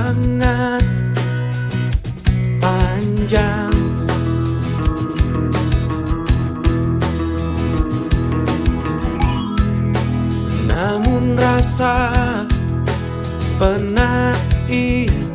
sangat panjang Namun rasa penat ini.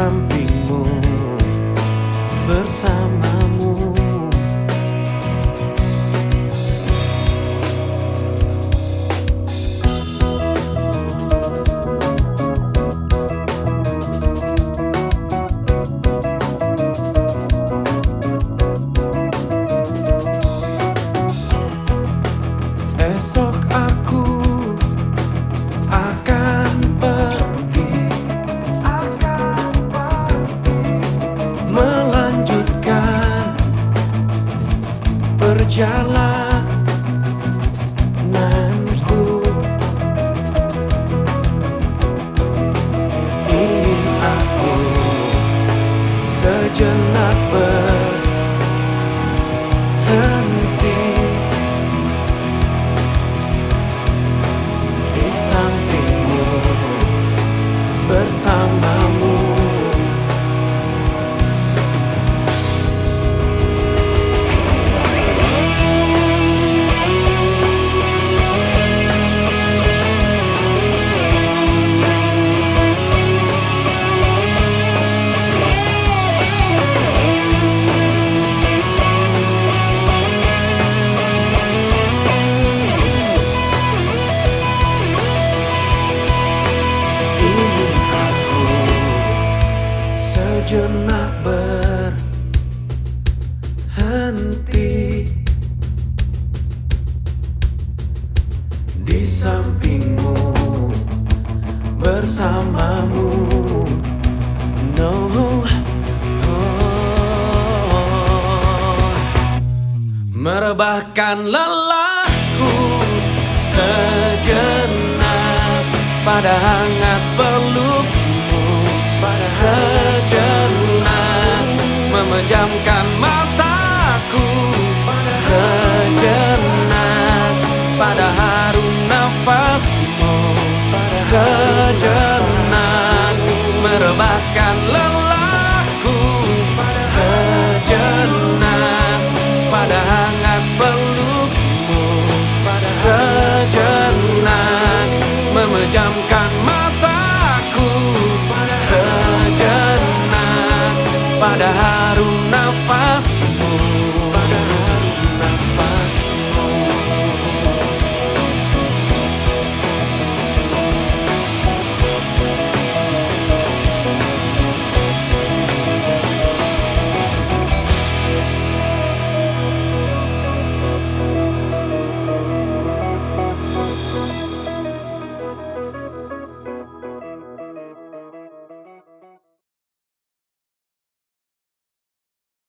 Sampingmu Bersamamu perjalananku Ingin aku sejenak berhenti sejenak berhenti di sampingmu bersamamu no oh. merebahkan lelahku sejenak pada hangat pelukmu Pejamkan mataku. Sejenak Pada harum nafasmu. Sejenak Merebahkan lelahku. Sejenak Pada hangat pelukmu Sejenak Memejamkan ada harum nafas